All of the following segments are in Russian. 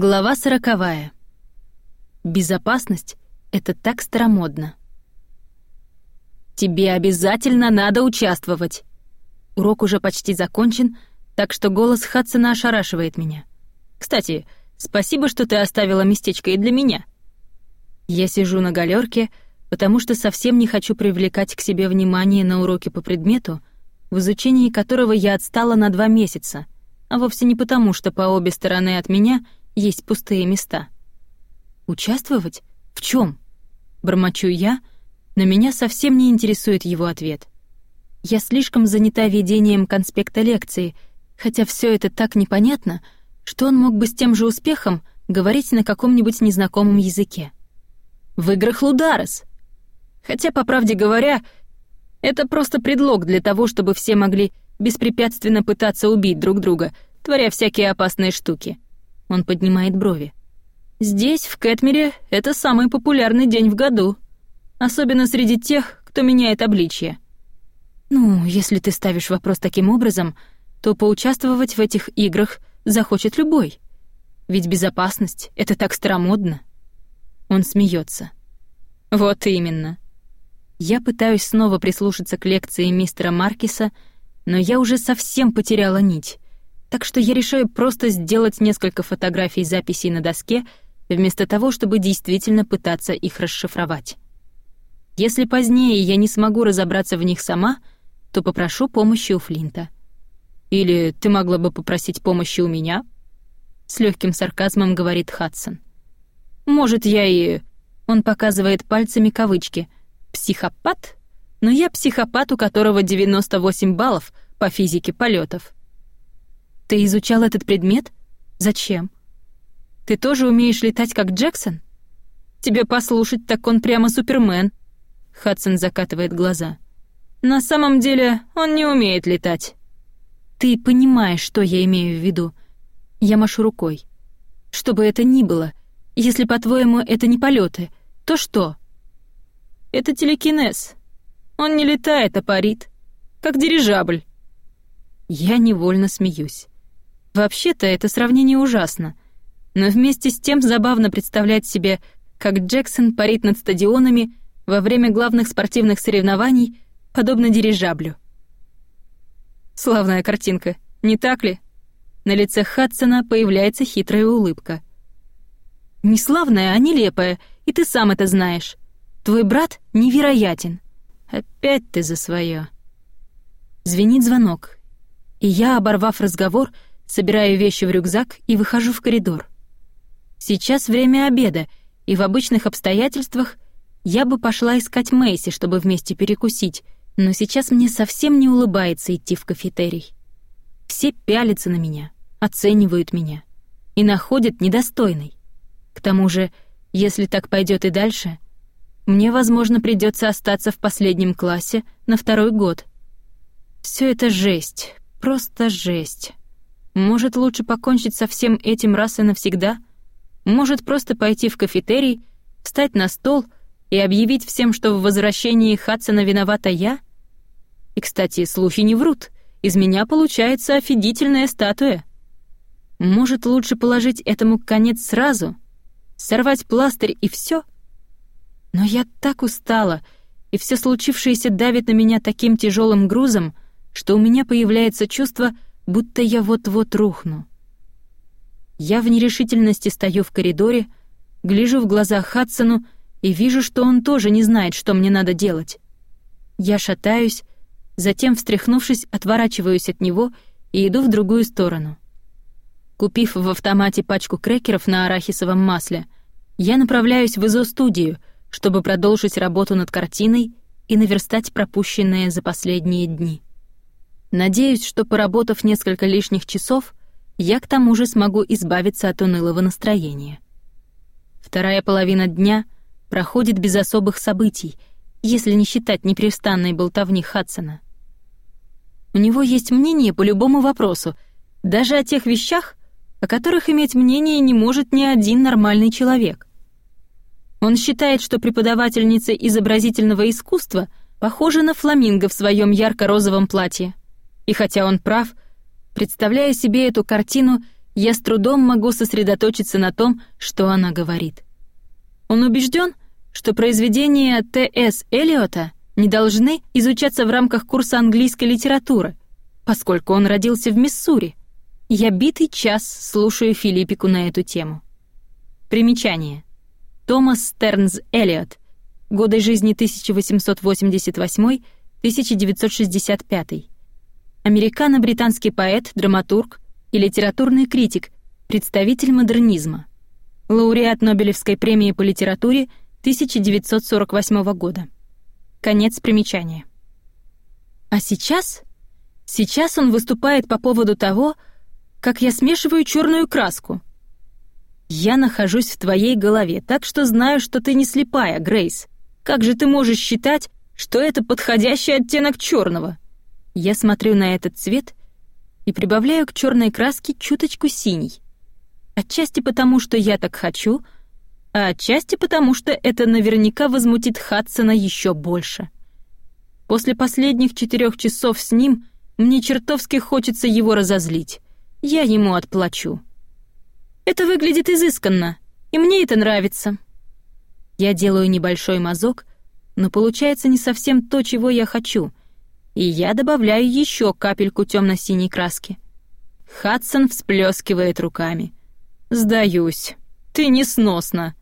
Глава сороковая. Безопасность — это так старомодно. Тебе обязательно надо участвовать. Урок уже почти закончен, так что голос Хадсона ошарашивает меня. Кстати, спасибо, что ты оставила местечко и для меня. Я сижу на галерке, потому что совсем не хочу привлекать к себе внимание на уроке по предмету, в изучении которого я отстала на два месяца, а вовсе не потому, что по обе стороны от меня — есть пустые места. Участвовать? В чем? Бормочу я, но меня совсем не интересует его ответ. Я слишком занята ведением конспекта лекции, хотя все это так непонятно, что он мог бы с тем же успехом говорить на каком-нибудь незнакомом языке. В играх Лударес. Хотя, по правде говоря, это просто предлог для того, чтобы все могли беспрепятственно пытаться убить друг друга, творя всякие опасные штуки. Он поднимает брови. Здесь, в Кэтмере, это самый популярный день в году. Особенно среди тех, кто меняет обличье. Ну, если ты ставишь вопрос таким образом, то поучаствовать в этих играх захочет любой. Ведь безопасность — это так старомодно. Он смеется. Вот именно. Я пытаюсь снова прислушаться к лекции мистера Маркиса, но я уже совсем потеряла нить так что я решаю просто сделать несколько фотографий записей на доске, вместо того, чтобы действительно пытаться их расшифровать. Если позднее я не смогу разобраться в них сама, то попрошу помощи у Флинта. Или ты могла бы попросить помощи у меня? С легким сарказмом говорит Хадсон. Может, я и... Он показывает пальцами кавычки. Психопат? Но я психопат, у которого 98 баллов по физике полетов. Ты изучал этот предмет? Зачем? Ты тоже умеешь летать, как Джексон? Тебе послушать, так он прямо супермен. Хадсон закатывает глаза. На самом деле, он не умеет летать. Ты понимаешь, что я имею в виду. Я машу рукой. Что бы это ни было, если, по-твоему, это не полеты, то что? Это телекинез. Он не летает, а парит. Как дирижабль. Я невольно смеюсь. Вообще-то это сравнение ужасно, но вместе с тем забавно представлять себе, как Джексон парит над стадионами во время главных спортивных соревнований, подобно дирижаблю. Славная картинка, не так ли? На лице Хадсона появляется хитрая улыбка. Не славная, а нелепая, и ты сам это знаешь. Твой брат невероятен. Опять ты за свое. Звенит звонок, и я, оборвав разговор, — собираю вещи в рюкзак и выхожу в коридор. Сейчас время обеда, и в обычных обстоятельствах я бы пошла искать Мэйси, чтобы вместе перекусить, но сейчас мне совсем не улыбается идти в кафетерий. Все пялятся на меня, оценивают меня и находят недостойной. К тому же, если так пойдет и дальше, мне, возможно, придется остаться в последнем классе на второй год. Все это жесть, просто жесть. Может, лучше покончить со всем этим раз и навсегда? Может, просто пойти в кафетерий, встать на стол и объявить всем, что в возвращении Хадсона виновата я? И, кстати, слухи не врут. Из меня получается офигительная статуя. Может, лучше положить этому конец сразу? Сорвать пластырь и все? Но я так устала, и все случившееся давит на меня таким тяжелым грузом, что у меня появляется чувство — будто я вот-вот рухну. Я в нерешительности стою в коридоре, гляжу в глаза Хадсону и вижу, что он тоже не знает, что мне надо делать. Я шатаюсь, затем, встряхнувшись, отворачиваюсь от него и иду в другую сторону. Купив в автомате пачку крекеров на арахисовом масле, я направляюсь в изо-студию, чтобы продолжить работу над картиной и наверстать пропущенное за последние дни. Надеюсь, что поработав несколько лишних часов, я к тому же смогу избавиться от унылого настроения. Вторая половина дня проходит без особых событий, если не считать непрестанной болтовни Хадсона. У него есть мнение по любому вопросу, даже о тех вещах, о которых иметь мнение не может ни один нормальный человек. Он считает, что преподавательница изобразительного искусства похожа на фламинго в своем ярко-розовом платье — и хотя он прав, представляя себе эту картину, я с трудом могу сосредоточиться на том, что она говорит. Он убежден, что произведения Т.С. Элиота не должны изучаться в рамках курса английской литературы, поскольку он родился в Миссури. Я битый час слушаю Филиппику на эту тему. Примечание. Томас Стернс Элиот. Годы жизни 1888-1965. Американо-британский поэт, драматург и литературный критик, представитель модернизма. Лауреат Нобелевской премии по литературе 1948 года. Конец примечания. А сейчас? Сейчас он выступает по поводу того, как я смешиваю черную краску. Я нахожусь в твоей голове, так что знаю, что ты не слепая, Грейс. Как же ты можешь считать, что это подходящий оттенок черного? Я смотрю на этот цвет и прибавляю к черной краске чуточку синий. Отчасти потому, что я так хочу, а отчасти потому, что это наверняка возмутит Хадсона еще больше. После последних четырех часов с ним мне чертовски хочется его разозлить. Я ему отплачу. Это выглядит изысканно, и мне это нравится. Я делаю небольшой мазок, но получается не совсем то, чего я хочу, и я добавляю еще капельку темно-синей краски. Хадсон всплескивает руками. «Сдаюсь. Ты несносна».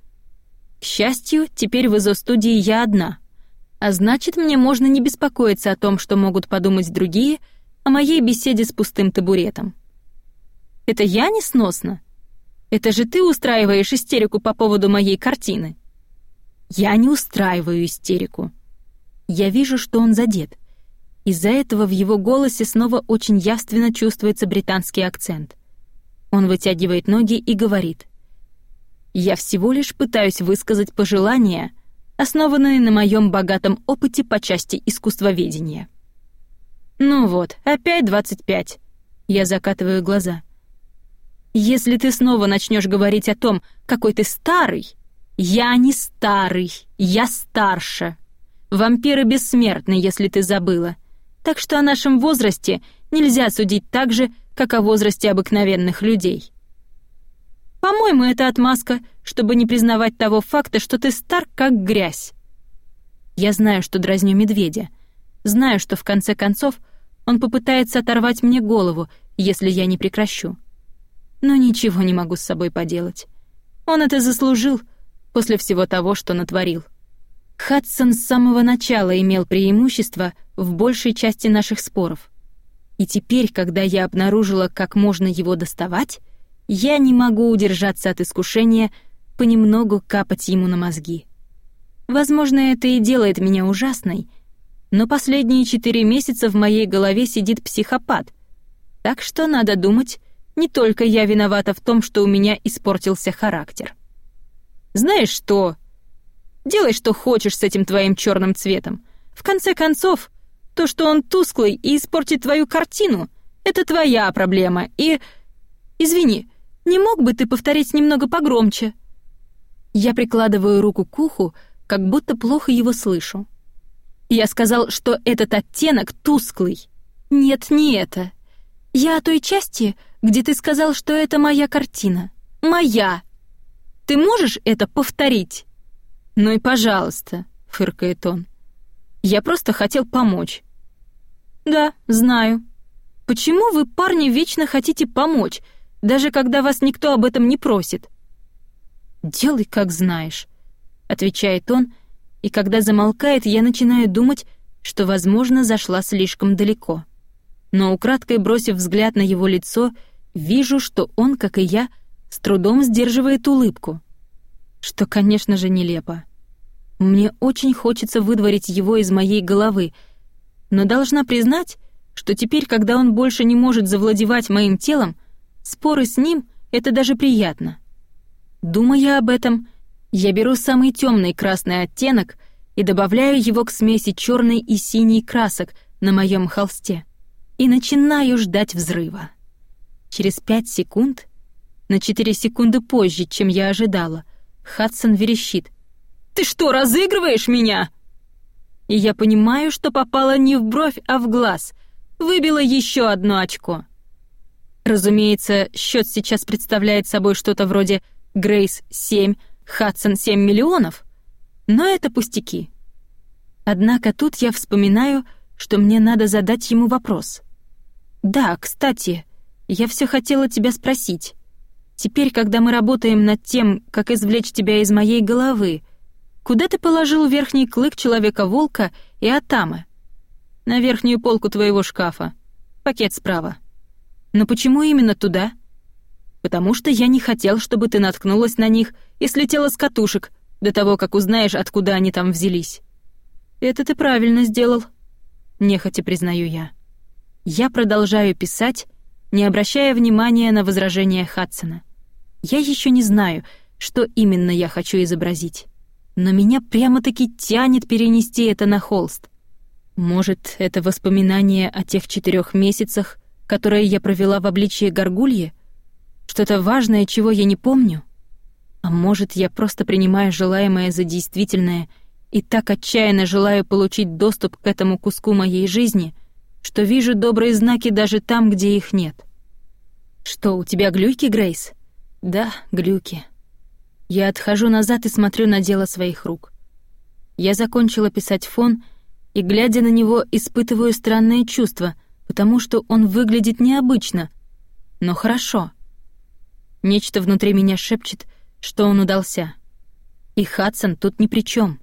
К счастью, теперь в изо-студии я одна. А значит, мне можно не беспокоиться о том, что могут подумать другие о моей беседе с пустым табуретом. Это я несносна? Это же ты устраиваешь истерику по поводу моей картины. Я не устраиваю истерику. Я вижу, что он задет. Из-за этого в его голосе снова очень явственно чувствуется британский акцент. Он вытягивает ноги и говорит. «Я всего лишь пытаюсь высказать пожелания, основанные на моем богатом опыте по части искусствоведения». «Ну вот, опять двадцать пять». Я закатываю глаза. Если ты снова начнешь говорить о том, какой ты старый, я не старый, я старше. Вампиры бессмертны, если ты забыла. Так что о нашем возрасте нельзя судить так же, как о возрасте обыкновенных людей. По-моему, это отмазка, чтобы не признавать того факта, что ты стар как грязь. Я знаю, что дразню медведя. Знаю, что в конце концов он попытается оторвать мне голову, если я не прекращу но ничего не могу с собой поделать. Он это заслужил после всего того, что натворил. Хадсон с самого начала имел преимущество в большей части наших споров. И теперь, когда я обнаружила, как можно его доставать, я не могу удержаться от искушения понемногу капать ему на мозги. Возможно, это и делает меня ужасной, но последние четыре месяца в моей голове сидит психопат, так что надо думать, не только я виновата в том, что у меня испортился характер. Знаешь что? Делай, что хочешь с этим твоим черным цветом. В конце концов, то, что он тусклый и испортит твою картину, это твоя проблема. И... Извини, не мог бы ты повторить немного погромче? Я прикладываю руку к уху, как будто плохо его слышу. Я сказал, что этот оттенок тусклый. Нет, не это. Я о той части, где ты сказал, что это моя картина. Моя. Ты можешь это повторить? Ну и пожалуйста, фыркает он. Я просто хотел помочь. Да, знаю. Почему вы, парни, вечно хотите помочь, даже когда вас никто об этом не просит? Делай, как знаешь, отвечает он, и когда замолкает, я начинаю думать, что, возможно, зашла слишком далеко но украдкой бросив взгляд на его лицо, вижу, что он, как и я, с трудом сдерживает улыбку. Что, конечно же, нелепо. Мне очень хочется выдворить его из моей головы, но должна признать, что теперь, когда он больше не может завладевать моим телом, споры с ним — это даже приятно. Думая об этом, я беру самый темный красный оттенок и добавляю его к смеси черной и синей красок на моем холсте и начинаю ждать взрыва. Через пять секунд, на четыре секунды позже, чем я ожидала, Хадсон верещит. «Ты что, разыгрываешь меня?» И я понимаю, что попала не в бровь, а в глаз. Выбила еще одно очко. Разумеется, счет сейчас представляет собой что-то вроде Грейс 7, Хадсон 7 миллионов, но это пустяки. Однако тут я вспоминаю, что мне надо задать ему вопрос. «Да, кстати, я все хотела тебя спросить. Теперь, когда мы работаем над тем, как извлечь тебя из моей головы, куда ты положил верхний клык Человека-волка и Атамы?» «На верхнюю полку твоего шкафа. Пакет справа». «Но почему именно туда?» «Потому что я не хотел, чтобы ты наткнулась на них и слетела с катушек до того, как узнаешь, откуда они там взялись». «Это ты правильно сделал», — нехотя признаю я. Я продолжаю писать, не обращая внимания на возражения Хадсона. Я еще не знаю, что именно я хочу изобразить, но меня прямо-таки тянет перенести это на холст. Может, это воспоминание о тех четырех месяцах, которые я провела в обличье горгульи? Что-то важное, чего я не помню? А может, я просто принимаю желаемое за действительное и так отчаянно желаю получить доступ к этому куску моей жизни, что вижу добрые знаки даже там, где их нет. Что, у тебя глюки, Грейс? Да, глюки. Я отхожу назад и смотрю на дело своих рук. Я закончила писать фон и, глядя на него, испытываю странное чувство, потому что он выглядит необычно, но хорошо. Нечто внутри меня шепчет, что он удался. И Хадсон тут ни при чем.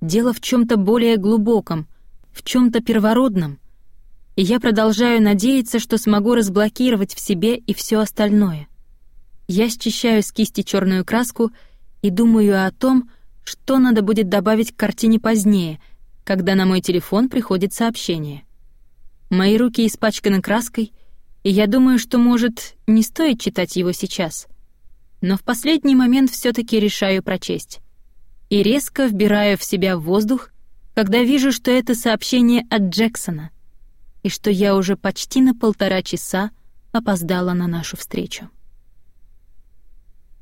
Дело в чем то более глубоком, в чем то первородном — и я продолжаю надеяться, что смогу разблокировать в себе и все остальное. Я счищаю с кисти черную краску и думаю о том, что надо будет добавить к картине позднее, когда на мой телефон приходит сообщение. Мои руки испачканы краской, и я думаю, что, может, не стоит читать его сейчас. Но в последний момент все таки решаю прочесть. И резко вбираю в себя воздух, когда вижу, что это сообщение от Джексона и что я уже почти на полтора часа опоздала на нашу встречу.